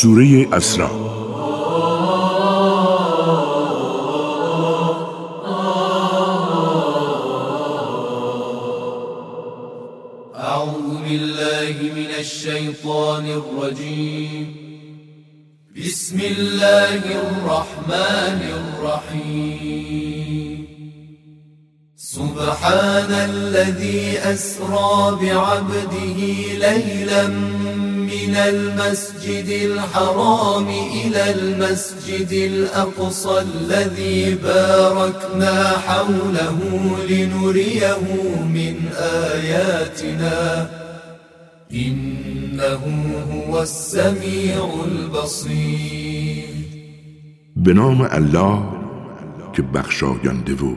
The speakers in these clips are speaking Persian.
سوره اسرا أعوذ بالله من الشیطان الرجیم بسم الله الرحمن الرحیم سبحان الذي أسرى بعبده ليلا من المسجد الحرام إلى المسجد الأقصى الذي باركنا حوله لنريه من آياتنا. إنه هو السميع البصير. بنام الله که بخشاینده و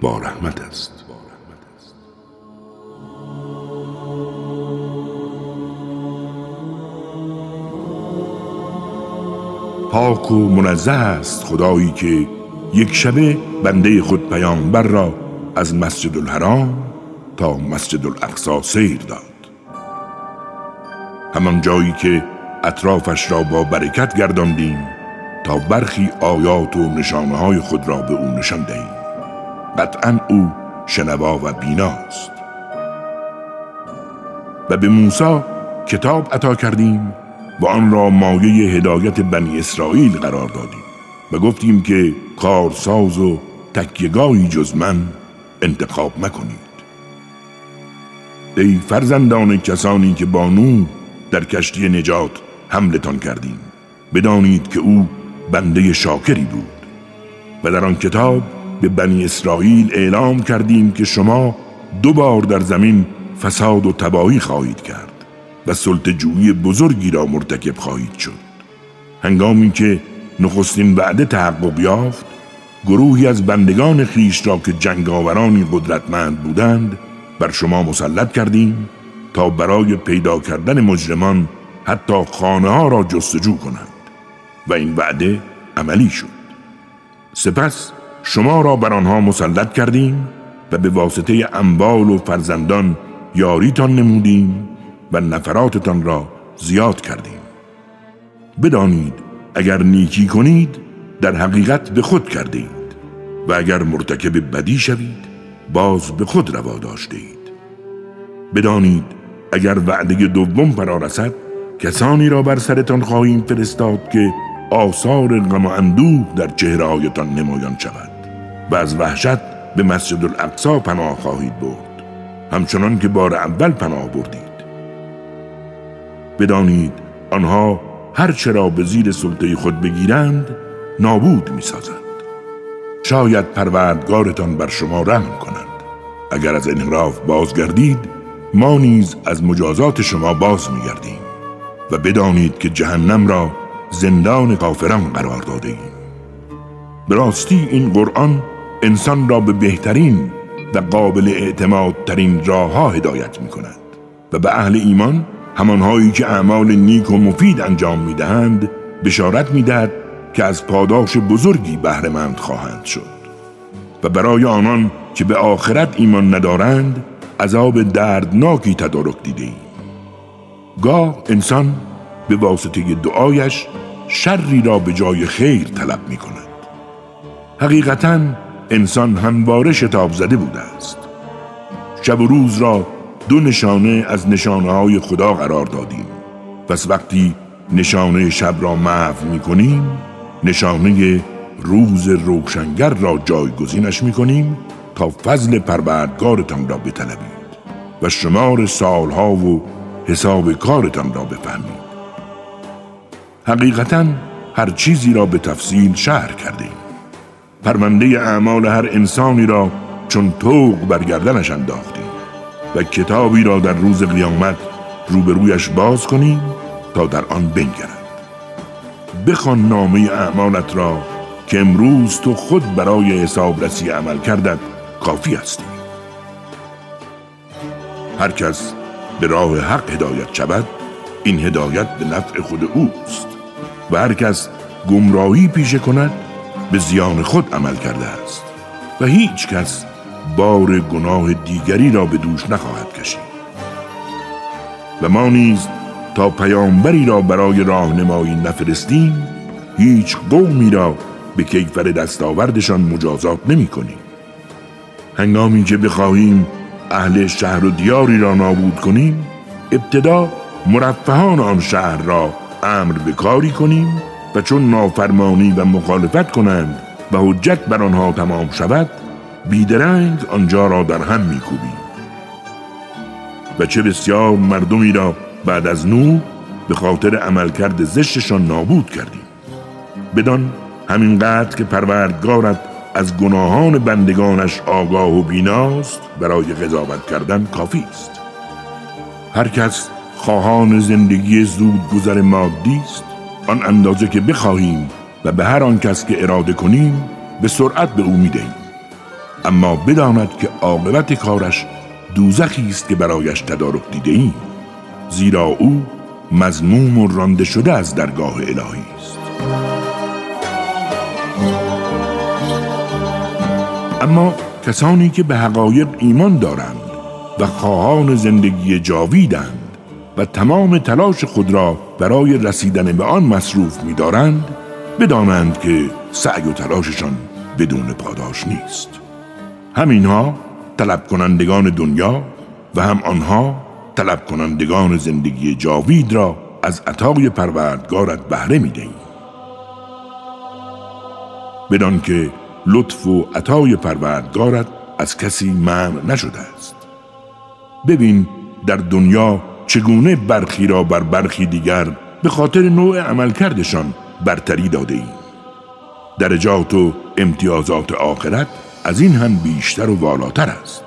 با رحمت است. پاک و منزه است خدایی که یک شبه بنده خود پیامبر را از مسجد الحرام تا مسجد الاقصا سیر داد. همان جایی که اطرافش را با برکت گرداندیم تا برخی آیات و نشانه های خود را به او نشان دهیم. قطعا او شنوا و بیناست. و به موسی کتاب عطا کردیم و آن را مایه هدایت بنی اسرائیل قرار دادیم و گفتیم که کارساز و تکیگاهی جز من انتخاب مکنید. ای فرزندان کسانی که با نو در کشتی نجات حملتان کردیم بدانید که او بنده شاکری بود و در آن کتاب به بنی اسرائیل اعلام کردیم که شما دو بار در زمین فساد و تباهی خواهید کرد. و جویی بزرگی را مرتکب خواهید شد. هنگامی که نخستین وعده تحقق یافت گروهی از بندگان خیش را که جنگاورانی قدرتمند بودند بر شما مسلط کردیم تا برای پیدا کردن مجرمان حتی خانه ها را جستجو کنند. و این وعده عملی شد. سپس شما را بر آنها مسلط کردیم و به واسطه اموال و فرزندان یاریتان نمودیم و نفراتتان را زیاد کردیم. بدانید اگر نیکی کنید در حقیقت به خود کرده اید و اگر مرتکب بدی شوید باز به خود روا داشته بدانید اگر وعده دوم فرا رسد کسانی را بر سرتان خواهیم فرستاد که آثار غم و اندوه در چهرههایتان نمایان شود و از وحشت به مسجد الاقصا پناه خواهید برد. همچنان که بار اول پناه بردید. بدانید آنها هر چرا به زیر سلطه خود بگیرند نابود می سازند. شاید پروردگارتان بر شما رحم کنند اگر از انحراف بازگردید ما نیز از مجازات شما باز می گردیم و بدانید که جهنم را زندان کافران قرار داده ایم به راستی این قرآن انسان را به بهترین و قابل اعتماد ترین راه ها هدایت می کند و به اهل ایمان همانهایی که اعمال نیک و مفید انجام می دهند بشارت می دهد که از پاداش بزرگی بهرهمند خواهند شد. و برای آنان که به آخرت ایمان ندارند عذاب دردناکی تدارک دیده ایم. گاه انسان به واسطه دعایش شری را به جای خیر طلب می کند حقیقتا انسان همواره شتاب زده بوده است. شب و روز را دو نشانه از نشانه های خدا قرار دادیم. پس وقتی نشانه شب را محو می کنیم نشانه روز روشنگر را جایگزینش می کنیم تا فضل پروردگارتان را بطلبید و شمار سالها و حساب کارتان را بفهمید حقیقتا هر چیزی را به تفصیل شهر کردیم. پرونده اعمال هر انسانی را چون توق برگردنش انداختیم. و کتابی را در روز قیامت روبرویش باز کنیم تا در آن بنگرد. بخوان نامه اعمالت را که امروز تو خود برای حسابرسی عمل کردت کافی هستی هر کس به راه حق هدایت شود این هدایت به نفع خود اوست و هر کس گمراهی پیشه کند به زیان خود عمل کرده است و هیچ کس بار گناه دیگری را به دوش نخواهد کشید. و ما نیز تا پیامبری را برای راهنمایی نفرستیم هیچ قومی را به کیفر دستاوردشان مجازات نمی کنیم. هنگامی که بخواهیم اهل شهر و دیاری را نابود کنیم ابتدا مرفهان آن شهر را امر به کاری کنیم و چون نافرمانی و مخالفت کنند و حجت بر آنها تمام شود بیدرنگ آنجا را در هم میکوبیم. و چه بسیار مردمی را بعد از نو به خاطر عملکرد زشتشان نابود کردیم. بدان همینقدر که پروردگارت از گناهان بندگانش آگاه و بیناست برای قضاوت کردن کافی است. هر کس خواهان زندگی زود گذر مادی است. آن اندازه که بخواهیم و به هر آن کس که اراده کنیم به سرعت به او می‌دهیم. اما بداند که عاقبت کارش دوزخی است که برایش تدارک دیده ایم زیرا او مزموم و رانده شده از درگاه الهی است. اما کسانی که به حقایق ایمان دارند و خواهان زندگی جاویدند و تمام تلاش خود را برای رسیدن به آن مصروف می‌دارند بدانند که سعی و تلاششان بدون پاداش نیست. همینها طلب کنندگان دنیا و هم آنها طلب کنندگان زندگی جاوید را از عطای پروردگارت بهره می‌دهی. بدان که لطف و عطای پروردگارت از کسی منع نشده است. ببین در دنیا چگونه برخی را بر برخی دیگر به خاطر نوع عملکردشان برتری داده ایم. درجات و امتیازات آخرت از این هم بیشتر و والاتر است.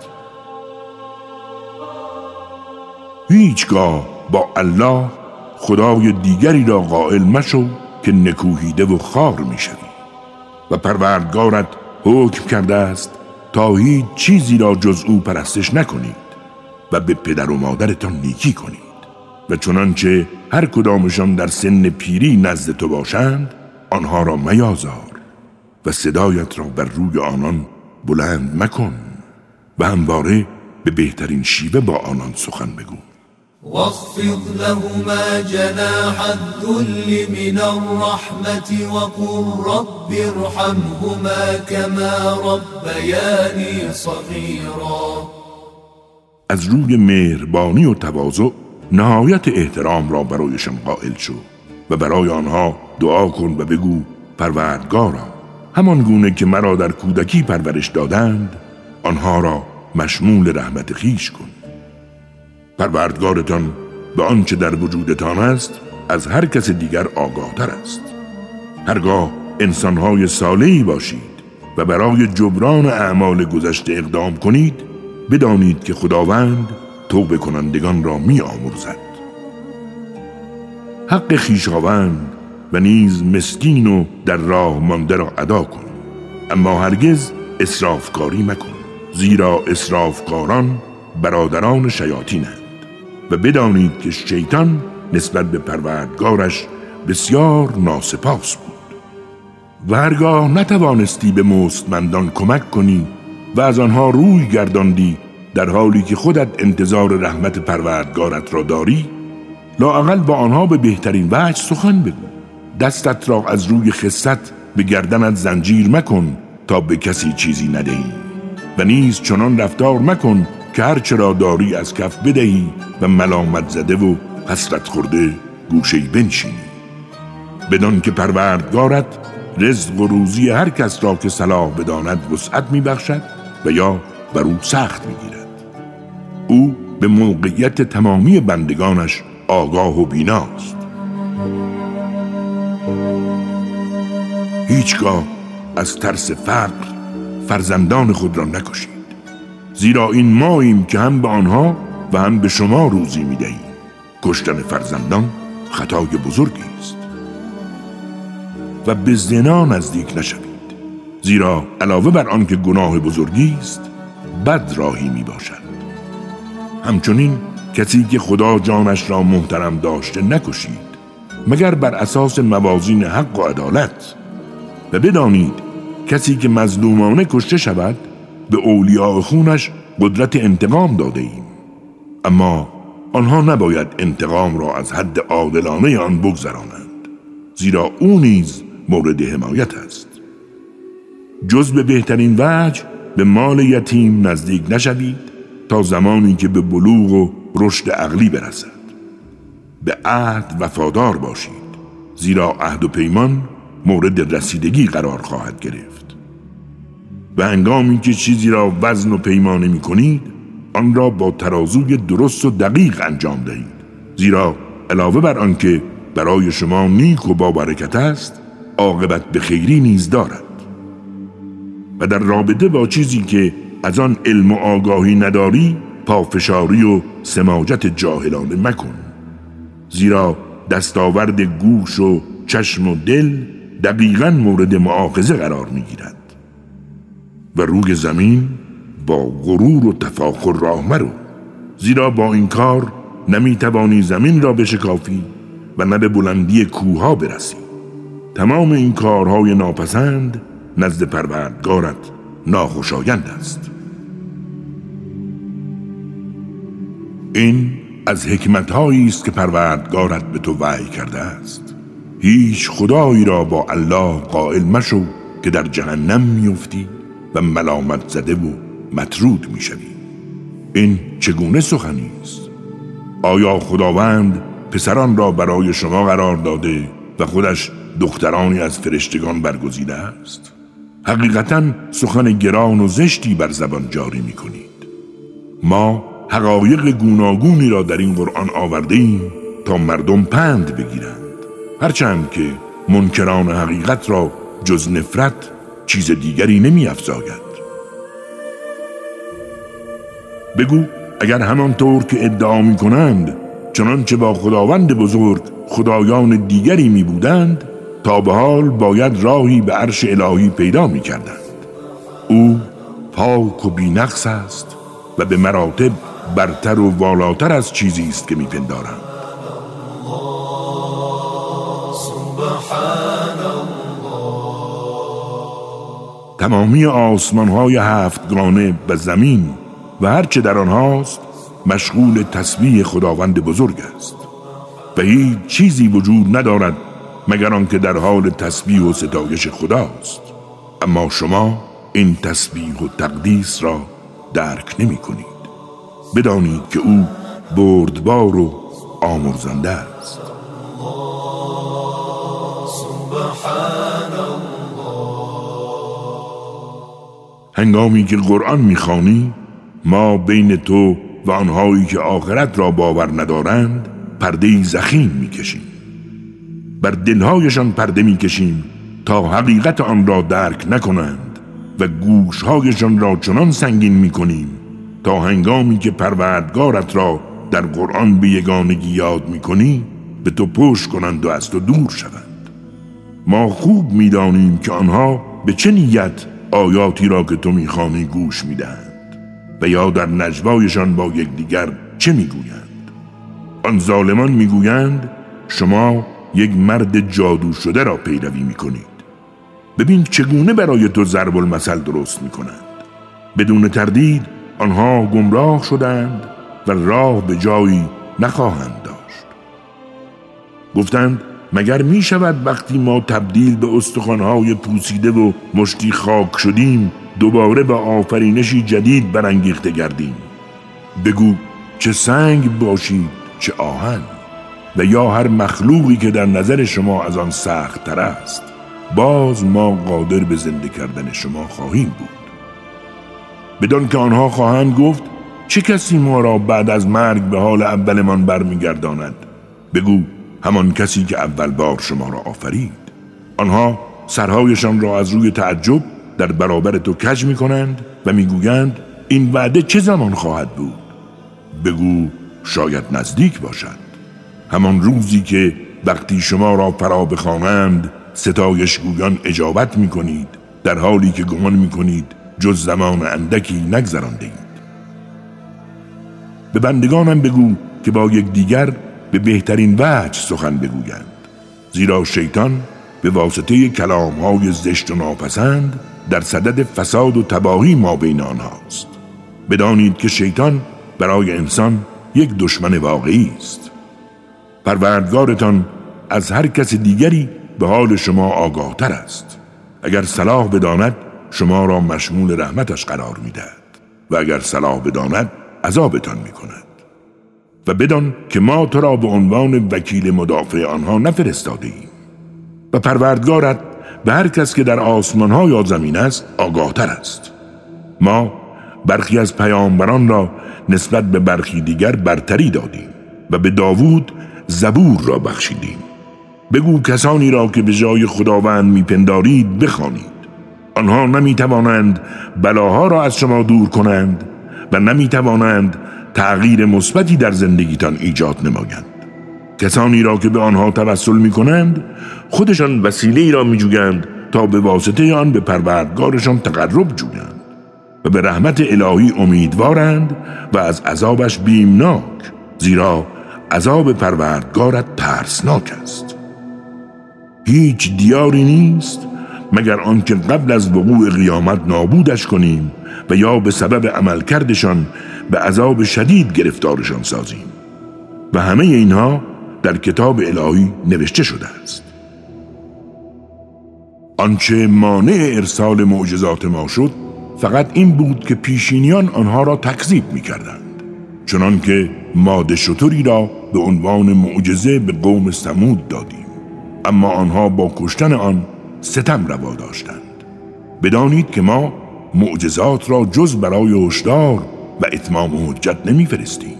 هیچگاه با الله خدای دیگری را قائل مشو که نکوهیده و خار می‌شوی. و پروردگارت حکم کرده است تا هیچ چیزی را جز او پرستش نکنید و به پدر و مادرتان نیکی کنید. و چنانچه هر کدامشان در سن پیری نزد تو باشند آنها را میازار و صدایت را بر روی آنان بلند مکن و همواره به بهترین شیوه با آنان سخن بگو. واخفض لهما جناح الذل من الرحمة وقل رب ارحمهما كما ربياني صغيرا. از روی مهربانی و تواضع نهایت احترام را برایشان قائل شو و برای آنها دعا کن و بگو پروردگارا همان گونه که مرا در کودکی پرورش دادند آنها را مشمول رحمت خیش کن. پروردگارتان به آنچه در وجودتان است از هر کس دیگر آگاه تر است. هرگاه انسانهای صالحی باشید و برای جبران اعمال گذشته اقدام کنید بدانید که خداوند توبه کنندگان را می آمرزد حق خیشاوند و نیز مسکین و در راه مانده را ادا کن. اما هرگز اصرافکاری مکن زیرا اصرافکاران برادران شیاطینند. و بدانید که شیطان نسبت به پروردگارش بسیار ناسپاس بود. و هرگاه نتوانستی به مستمندان کمک کنی و از آنها روی گرداندی در حالی که خودت انتظار رحمت پروردگارت را داری لااقل با آنها به بهترین وجه سخن بگو. دستت را از روی خست به گردنت زنجیر مکن تا به کسی چیزی ندهی. و نیز چنان رفتار مکن که هرچه را داری از کف بدهی و ملامت زده و حسرت خورده گوشه بنشینی. بدان که پروردگارت رزق و روزی هر کس را که صلاح بداند وسعت میبخشد و یا بر او سخت می‌گیرد. او به موقعیت تمامی بندگانش آگاه و بیناست. هیچگاه از ترس فقر فرزندان خود را نکشید. زیرا این ماییم که هم به آنها و هم به شما روزی می دهیم کشتن فرزندان خطای بزرگی است. و به زنا نزدیک نشوید. زیرا علاوه بر آنکه گناه بزرگی است بد راهی می باشد همچنین کسی که خدا جانش را محترم داشته نکشید مگر بر اساس موازین حق و عدالت و بدانید کسی که مظلومانه کشته شود به اولیاء خونش قدرت انتقام داده ایم اما آنها نباید انتقام را از حد عادلانه آن بگذرانند زیرا او نیز مورد حمایت است. جز به بهترین وجه به مال یتیم نزدیک نشوید تا زمانی که به بلوغ و رشد عقلی برسد. به عهد وفادار باشید زیرا عهد و پیمان مورد رسیدگی قرار خواهد گرفت. و هنگامی که چیزی را وزن و پیمانه می کنید آن را با ترازوی درست و دقیق انجام دهید. زیرا علاوه بر آنکه برای شما نیک و با برکت است عاقبت به خیری نیز دارد. و در رابطه با چیزی که از آن علم و آگاهی نداری پافشاری و سماجت جاهلانه مکن. زیرا دستاورد گوش و چشم و دل دقیقا مورد معاخذه قرار می گیرد و روی زمین با غرور و تفاخر راه مرو. زیرا با این کار نمی توانی زمین را بشکافی و نه به بلندی کوها برسی. تمام این کارهای ناپسند نزد پروردگارت ناخوشایند است. این از حکمتهایی است که پروردگارت به تو وحی کرده است. هیچ خدایی را با الله قائل مشو که در جهنم میفتی و ملامت زده و مطرود می‌شوی. این چگونه سخنی است؟ آیا خداوند پسران را برای شما قرار داده و خودش دخترانی از فرشتگان برگزیده است؟ حقیقتا سخن گران و زشتی بر زبان جاری می کنید ما حقایق گوناگونی را در این قرآن آورده ایم تا مردم پند بگیرند. هرچند که منکران حقیقت را جز نفرت چیز دیگری نمی افزاید. بگو اگر همانطور که ادعا می کنند چنانچه با خداوند بزرگ خدایان دیگری می بودند تا به حال باید راهی به عرش الهی پیدا می کردند. او پاک و بینقص است و به مراتب برتر و والاتر از چیزی است که میپندارند تمامی آسمان های هفتگانه و زمین و هرچه در آنهاست مشغول تسبیح خداوند بزرگ است. و هیچ چیزی وجود ندارد مگر آنکه در حال تسبیح و ستایش خداست. اما شما این تسبیح و تقدیس را درک نمی کنید. بدانید که او بردبار و آمرزنده است. هنگامی که قرآن می‌خوانی ما بین تو و آنهایی که آخرت را باور ندارند پرده زخیم می‌کشیم. بر دلهایشان پرده می‌کشیم تا حقیقت آن را درک نکنند و گوشهایشان را چنان سنگین می‌کنیم تا هنگامی که پروردگارت را در قرآن به یگانگی یاد می‌کنی به تو پشت کنند و از تو دور شوند. ما خوب می‌دانیم که آنها به چه نیت آیاتی را که تو می‌خوانی گوش می‌دهند و یا در نجوایشان با یکدیگر چه می‌گویند؟ آن ظالمان می‌گویند شما یک مرد جادو شده را پیروی می‌کنید. ببین چگونه برای تو ضرب المثل درست می‌کنند. بدون تردید آنها گمراه شدند و راه به جایی نخواهند داشت. گفتند مگر می شود وقتی ما تبدیل به استخوانهای پوسیده و مشتی خاک شدیم دوباره به آفرینشی جدید برانگیخته گردیم؟ بگو چه سنگ باشید چه آهن؟ و یا هر مخلوقی که در نظر شما از آن سخت تر است باز ما قادر به زنده کردن شما خواهیم بود. بدان که آنها خواهند گفت چه کسی ما را بعد از مرگ به حال اولمان برمیگرداند؟ بگو همان کسی که اول بار شما را آفرید. آنها سرهایشان را از روی تعجب در برابر تو کج می کنند و می‌گویند این وعده چه زمان خواهد بود؟ بگو شاید نزدیک باشد. همان روزی که وقتی شما را فرا بخوانند ستایش گویان اجابت می کنید در حالی که گمان می کنید جز زمان اندکی نگذرانده اید به بندگانم بگو که با یک دیگر به بهترین وجه سخن بگویند زیرا شیطان به واسطه کلام های زشت و ناپسند در صدد فساد و تباهی ما بین آنهاست. بدانید که شیطان برای انسان یک دشمن واقعی است. پروردگارتان از هر کس دیگری به حال شما آگاهتر است. اگر صلاح بداند شما را مشمول رحمتش قرار می‌دهد و اگر صلاح بداند عذابتان می کند و بدان که ما تو را به عنوان وکیل مدافع آنها نفرستاده ایم و پروردگارت به هر کس که در آسمان ها یا زمین است آگاهتر است. ما برخی از پیامبران را نسبت به برخی دیگر برتری دادیم و به داوود زبور را بخشیدیم. بگو کسانی را که به جای خداوند میپندارید بخوانید. آنها نمی‌توانند بلاها را از شما دور کنند و نمی‌توانند تغییر مثبتی در زندگیتان ایجاد نمایند. کسانی را که به آنها توسل می کنند خودشان وسیله را می جویند تا به واسطه آن به پروردگارشان تقرب جویند و به رحمت الهی امیدوارند و از عذابش بیمناک زیرا عذاب پروردگارت ترسناک است. هیچ دیاری نیست مگر آنکه قبل از وقوع قیامت نابودش کنیم و یا به سبب عملکردشان به عذاب شدید گرفتارشان سازیم. و همه اینها در کتاب الهی نوشته شده است. آنچه مانع ارسال معجزات ما شد فقط این بود که پیشینیان آنها را تکذیب می کردند چنان که ماده شطوری را به عنوان معجزه به قوم سمود دادیم. اما آنها با کشتن آن ستم روا داشتند. بدانید که ما معجزات را جز برای هشدار و اتمام حجت نمیفرستیم.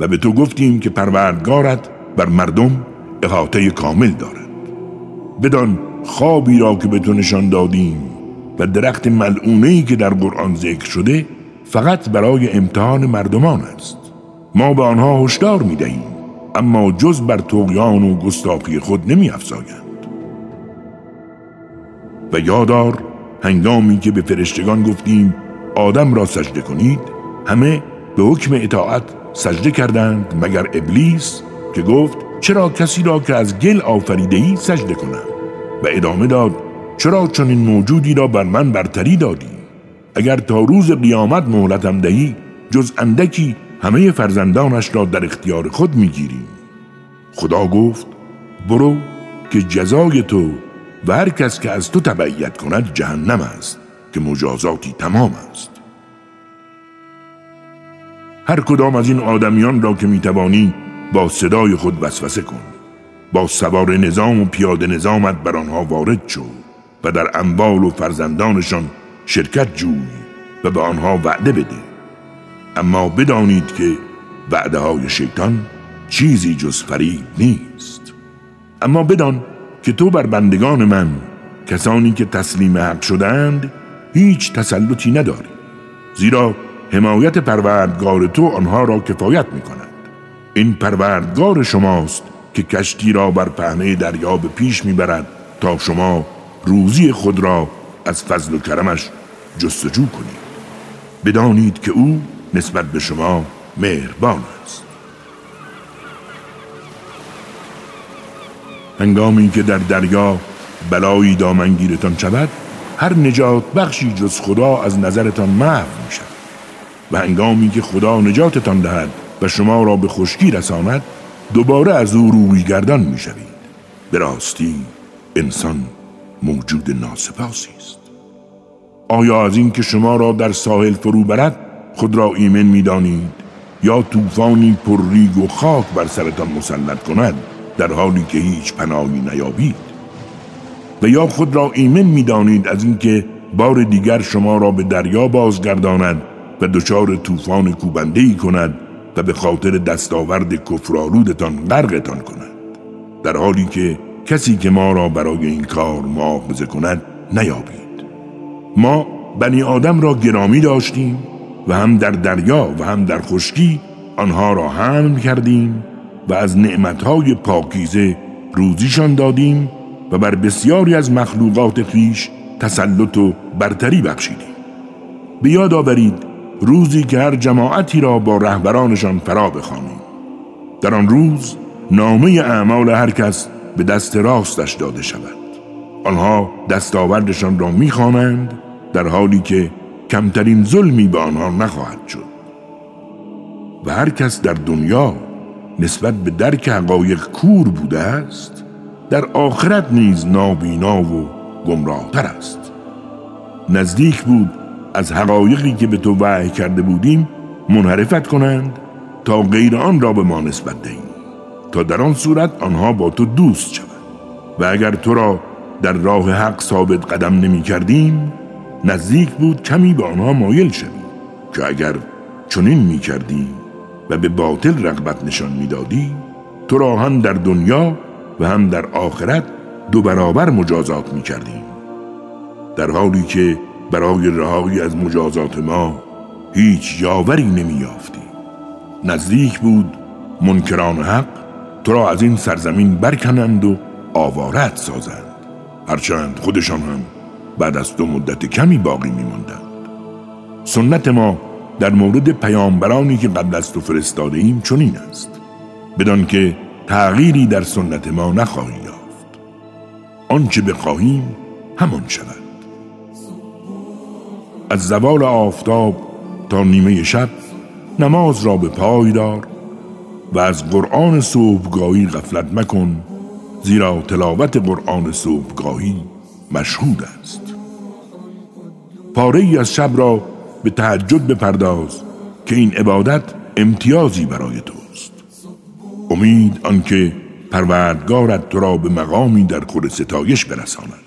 و به تو گفتیم که پروردگارت بر مردم احاطه کامل دارد. بدان خوابی را که به تو نشان دادیم و درخت ملعونه که در قرآن ذکر شده فقط برای امتحان مردمان است. ما به آنها هشدار می دهیم اما جز بر توقیان و گستاخی خود نمی افزایند و یادار هنگامی که به فرشتگان گفتیم آدم را سجده کنید همه به حکم اطاعت سجده کردند مگر ابلیس که گفت چرا کسی را که از گل آفریده ای سجده کنم؟ و ادامه داد چرا چنین موجودی را بر من برتری دادی؟ اگر تا روز قیامت مهلتم دهی جز اندکی همه فرزندانش را در اختیار خود می‌گیریم خدا گفت برو که جزای تو و هر کس که از تو تبعیت کند جهنم است که مجازاتی تمام است. هر کدام از این آدمیان را که می‌توانی با صدای خود وسوسه کن. با سوار نظام و پیاده نظامت بر آنها وارد شو و در اموال و فرزندانشان شرکت جوی و به آنها وعده بده. اما بدانید که وعده های شیطان چیزی جز فریب نیست. اما بدان که تو بر بندگان من کسانی که تسلیم حق شدند هیچ تسلطی نداری. زیرا حمایت پروردگار تو آنها را کفایت می کند این پروردگار شماست که کشتی را بر پهنه دریا به پیش می‌برد تا شما روزی خود را از فضل و کرمش جستجو کنید. بدانید که او نسبت به شما مهربان هنگامی که در دریا بلایی دامنگیرتان شود هر نجات بخشی جز خدا از نظرتان محو می شود و هنگامی که خدا نجاتتان دهد و شما را به خشکی رساند دوباره از او روی گردان می شوید به راستی انسان موجود ناسپاسی است. آیا از این که شما را در ساحل فرو برد خود را ایمن می دانید یا طوفانی پر ریگ و خاک بر سرتان مسلط کند؟ در حالی که هیچ پناهی نیابید. و یا خود را ایمن می دانید از اینکه بار دیگر شما را به دریا بازگرداند و دچار طوفان کوبنده ای کند و به خاطر دستاورد کفرآلودتان غرقتان کند. در حالی که کسی که ما را برای این کار معاخذه کند نیابید. ما بنی آدم را گرامی داشتیم و هم در دریا و هم در خشکی آنها را حمل کردیم و از نعمتهای پاکیزه روزیشان دادیم و بر بسیاری از مخلوقات خیش تسلط و برتری بخشیدیم. به یاد آورید روزی که هر جماعتی را با رهبرانشان فرا بخوانیم. در آن روز نامه اعمال هر کس به دست راستش داده شود. آنها دستاوردشان را می‌خوانند در حالی که کمترین ظلمی به آنها نخواهد شد. و هر کس در دنیا نسبت به درک حقایق کور بوده است در آخرت نیز نابینا و گمراهتر است. نزدیک بود از حقایقی که به تو وحی کرده بودیم منحرفت کنند تا غیر آن را به ما نسبت دهیم تا در آن صورت آنها با تو دوست شوند و اگر تو را در راه حق ثابت قدم نمی کردیم نزدیک بود کمی به آنها مایل شوی که اگر چنین می کردی و به باطل رغبت نشان می‌دادی تو را هم در دنیا و هم در آخرت دو برابر مجازات می کردیم در حالی که برای رهایی از مجازات ما هیچ یاوری نمی یافتی نزدیک بود منکران حق تو را از این سرزمین برکنند و آوارت سازند. هرچند خودشان هم بعد از دو مدت کمی باقی میماندند. سنت ما در مورد پیامبرانی که قبل از تو فرستاده ایم چنین است. بدان که تغییری در سنت ما نخواهی یافت. آنچه بخواهیم همان شود. از زوال آفتاب تا نیمه شب نماز را به پای دار و از قرآن صبحگاهی غفلت مکن زیرا تلاوت قرآن صبحگاهی مشهود است. پاره ای از شب را به تهجد بپرداز که این عبادت امتیازی برای توست. امید آنکه پروردگارت تو را به مقامی در خور ستایش برساند.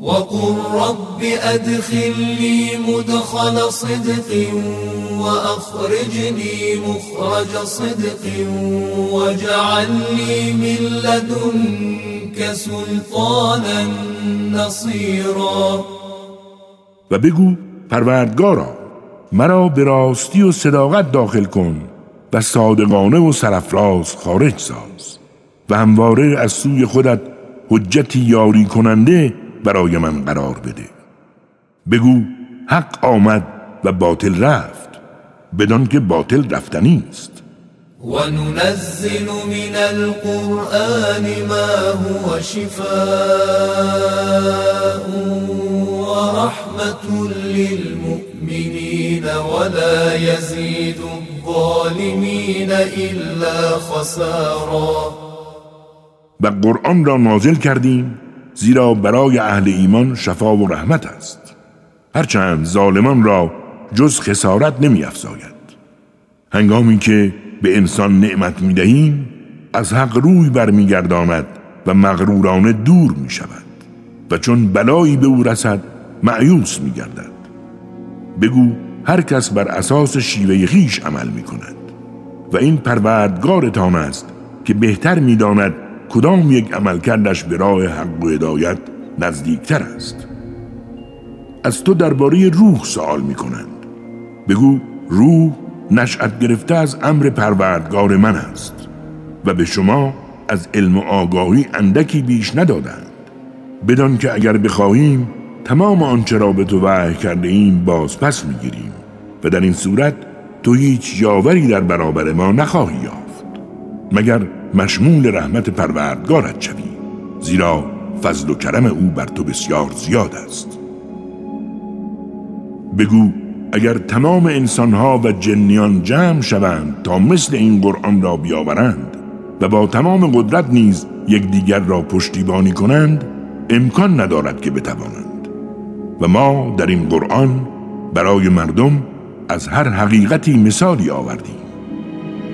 وقل رب ادخلني مدخل صدق وأخرجني مخرج صدق واجعلني من لدنك سلطانا نصيرا. و بگو پروردگارا مرا به راستی و صداقت داخل کن و صادقانه و سرفراز خارج ساز و همواره از سوی خودت حجتی یاری کننده برای من قرار بده. بگو حق آمد و باطل رفت بدان که باطل رفتنی است. وننزل من القرآن ما هو شفاء ورحمة للمؤمنين ولا يزيد الظالمين إلا خسارا. و قرآن را نازل کردیم زیرا برای اهل ایمان شفا و رحمت است. هرچند ظالمان را جز خسارت نمی افزاید هنگامی که به انسان نعمت می دهیم از حق روی برمیگرداند و مغرورانه دور می شود و چون بلایی به او رسد معیوس می گردد بگو هر کس بر اساس شیوه خیش عمل می کند و این پروردگارتان است که بهتر می داند کدام یک عمل کردش به راه حق و هدایت نزدیکتر است. از تو درباره روح سوال می کنند بگو روح نشأت گرفته از امر پروردگار من است و به شما از علم و آگاهی اندکی بیش ندادند. بدان که اگر بخواهیم تمام آنچه را به تو وحی کرده ایم باز پس می‌گیریم و در این صورت تو هیچ یاوری در برابر ما نخواهی یافت مگر مشمول رحمت پروردگارت شوی زیرا فضل و کرم او بر تو بسیار زیاد است. بگو اگر تمام انسانها و جنیان جمع شوند تا مثل این قرآن را بیاورند و با تمام قدرت نیز یکدیگر را پشتیبانی کنند امکان ندارد که بتوانند. و ما در این قرآن برای مردم از هر حقیقتی مثالی آوردیم.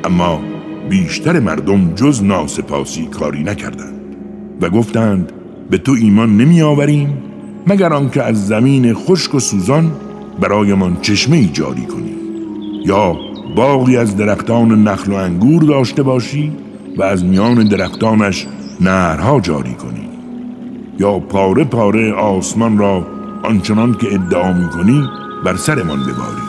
اما بیشتر مردم جز ناسپاسی کاری نکردند و گفتند به تو ایمان نمی آوریم مگر آنکه از زمین خشک و سوزان برایمان چشمه ای جاری کنی. یا باقی از درختان نخل و انگور داشته باشی و از میان درختانش نهرها جاری کنی. یا پاره پاره آسمان را آنچنان که ادعا می کنی بر سرمان بباری.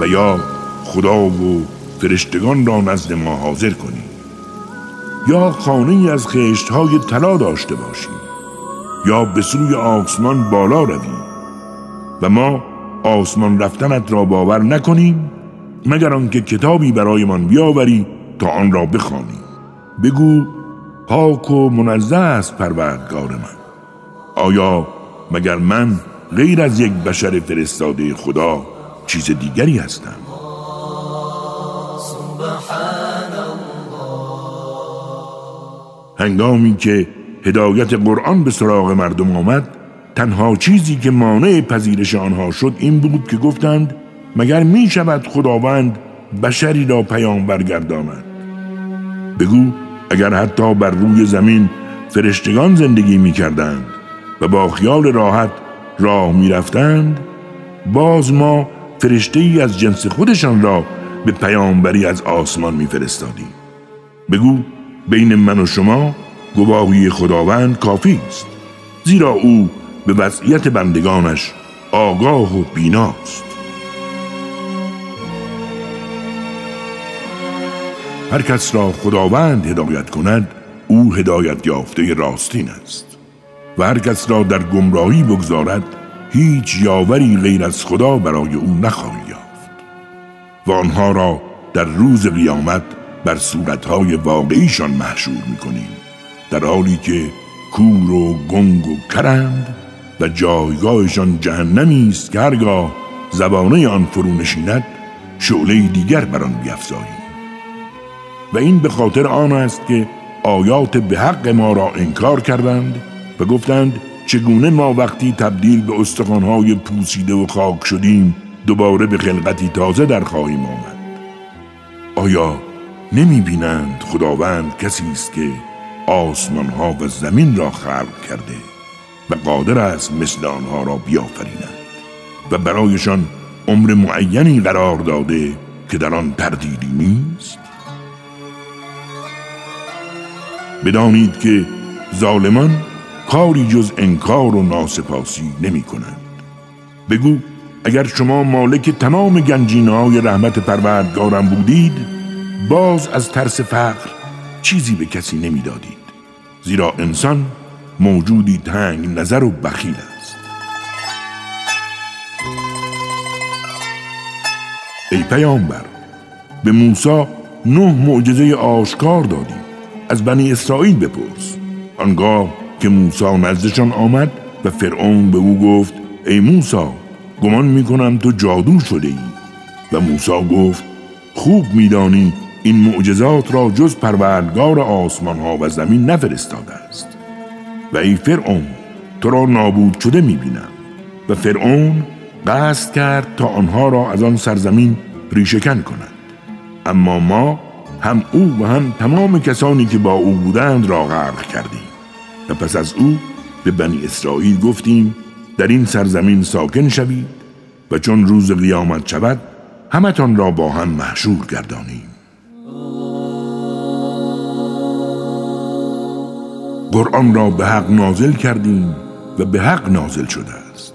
و یا خدا و فرشتگان را نزد ما حاضر کنی. یا خانه از خشت های طلا داشته باشی. یا به سوی آسمان بالا روی. و ما آسمان رفتنت را باور نکنیم مگر آنکه کتابی برایمان بیاوری تا آن را بخوانی. بگو پاک و منزه است پروردگار من. آیا مگر من غیر از یک بشر فرستاده خدا چیز دیگری هستم؟ هنگامی که هدایت قرآن به سراغ مردم آمد تنها چیزی که مانع پذیرش آنها شد این بود که گفتند مگر می شود خداوند بشری را پیام برگرداند؟ بگو اگر حتی بر روی زمین فرشتگان زندگی می کردند و با خیال راحت راه می رفتند باز ما فرشته ای از جنس خودشان را به پیامبری از آسمان می فرستادیم. بگو بین من و شما گواهی خداوند کافی است زیرا او به وضعیت بندگانش آگاه و بیناست. هر کس را خداوند هدایت کند او هدایت یافته راستین است. و هر کس را در گمراهی بگذارد هیچ یاوری غیر از خدا برای او نخواهی یافت. و آنها را در روز قیامت بر صورتهای واقعیشان محشور می‌کنیم در حالی که کور و گنگ و کرند و جایگاهشان جهنمی است که هرگاه زبانه آن فرو نشیند شعله دیگر بر آن بیافزاییم و این به خاطر آن است که آیات به حق ما را انکار کردند و گفتند چگونه ما وقتی تبدیل به استخوانهای پوسیده و خاک شدیم دوباره به خلقتی تازه در خواهیم آمد؟ آیا نمی بینند خداوند کسی است که آسمان ها و زمین را خلق کرده؟ و قادر است مثل آنها را بیافریند و برایشان عمر معینی قرار داده که در آن تردیدی نیست. بدانید که ظالمان کاری جز انکار و ناسپاسی نمی کنند. بگو اگر شما مالک تمام گنجینه های رحمت پروردگارم بودید باز از ترس فقر چیزی به کسی نمی‌دادید زیرا انسان موجودی تنگ نظر و بخیل است. ای پیامبر به موسی نه معجزه آشکار دادیم از بنی اسرائیل بپرس. آنگاه که موسی نزدشان آمد و فرعون به او گفت ای موسی گمان می‌کنم تو جادو شده ای و موسی گفت خوب میدانی این معجزات را جز پروردگار آسمان ها و زمین نفرستاده است. و ای فرعون تو را نابود شده می‌بینم. و فرعون قصد کرد تا آنها را از آن سرزمین ریشکن کند. اما ما هم او و هم تمام کسانی که با او بودند را غرق کردیم. و پس از او به بنی اسرائیل گفتیم در این سرزمین ساکن شوید و چون روز قیامت شود همتان را با هم محشور گردانیم. قرآن را به حق نازل کردیم و به حق نازل شده است.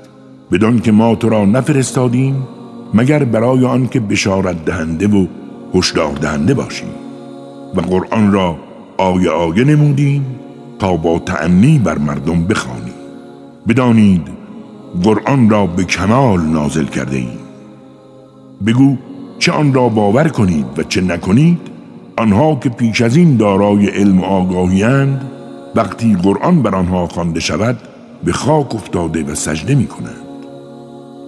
بدان که ما تو را نفرستادیم مگر برای آن که بشارت دهنده و هشدار دهنده باشیم. و قرآن را آیه آیه نمودیم تا با تعنی بر مردم بخوانی بدانید قرآن را به کمال نازل کرده ایم بگو چه آن را باور کنید و چه نکنید؟ آنها که پیش از این دارای علم و آگاهیند وقتی قرآن بر آنها خوانده شود به خاک افتاده و سجده می کنند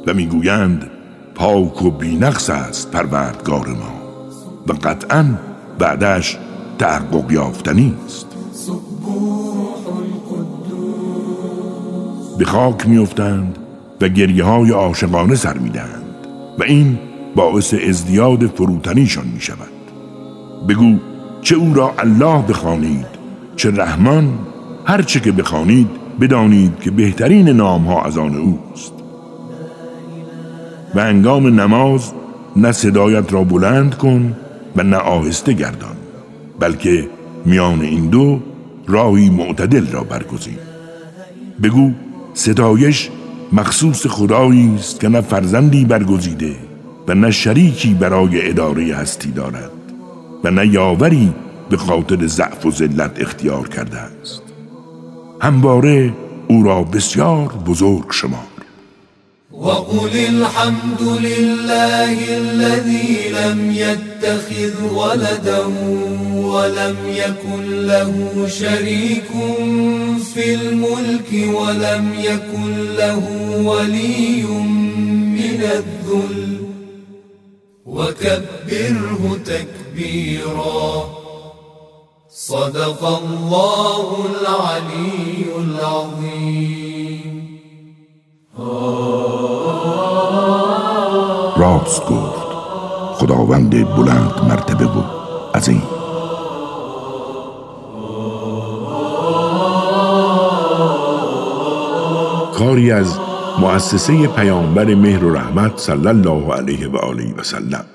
و می‌گویند پاک و بینقص است پروردگار ما. و قطعا بعدش تحقق یافتنی است. به خاک میافتند و گریه های عاشقانه سر می‌دهند. و این باعث ازدیاد فروتنیشان می شود بگو چه او را الله بخوانید؟ چه رحمان هر چه که بخوانید بدانید که بهترین نام ها از آن اوست. و انگام نماز نه صدایت را بلند کن و نه آهسته گردان بلکه میان این دو راهی معتدل را برگزین. بگو ستایش مخصوص خدایی است که نه فرزندی برگزیده و نه شریکی برای اداره هستی دارد و نه یاوری به خاطر ضعف و ذلت اختیار کرده است. همواره او را بسیار بزرگ شما وقل الحمد لله الذي لم يتخذ ولدا ولم يكن له شريك في الملك ولم يكن له ولي من الذل وكبره تكبيرا صدق الله العلي العظيم. راست گفت. خداوند بلند مرتبه و عظیم. کاری از مؤسسه پیامبر مهر و رحمت صلی الله علیه و آله و سلم.